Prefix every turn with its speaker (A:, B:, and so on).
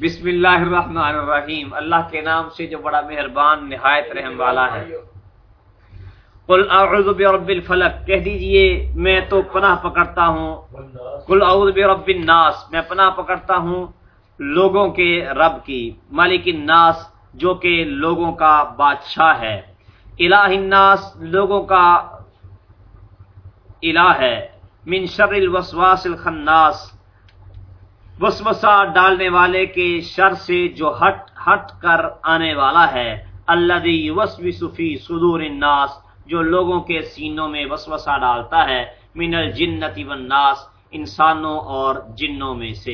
A: بسم اللہ الرحمن الرحیم۔ اللہ کے نام سے جو بڑا مہربان، نہایت رحم والا ہے۔ قل اعوذ برب الفلق۔ کہہ دیجیے، میں تو پناہ پکڑتا ہوں۔ قل اعوذ برب الناس۔ میں پناہ پکڑتا ہوں لوگوں کے رب کی۔ مالک الناس، جو کہ لوگوں کا بادشاہ ہے۔ الہ الناس، لوگوں کا الہ ہے۔ من شر الوسواس الخناس۔ وسوسہ ڈالنے والے کے شر سے جو ہٹ ہٹ کر آنے والا ہے اللہ یوسوس فی صدور الناس، جو لوگوں کے سینوں میں وسوسہ ڈالتا ہے، من الجنتی والناس، انسانوں اور جنوں میں سے۔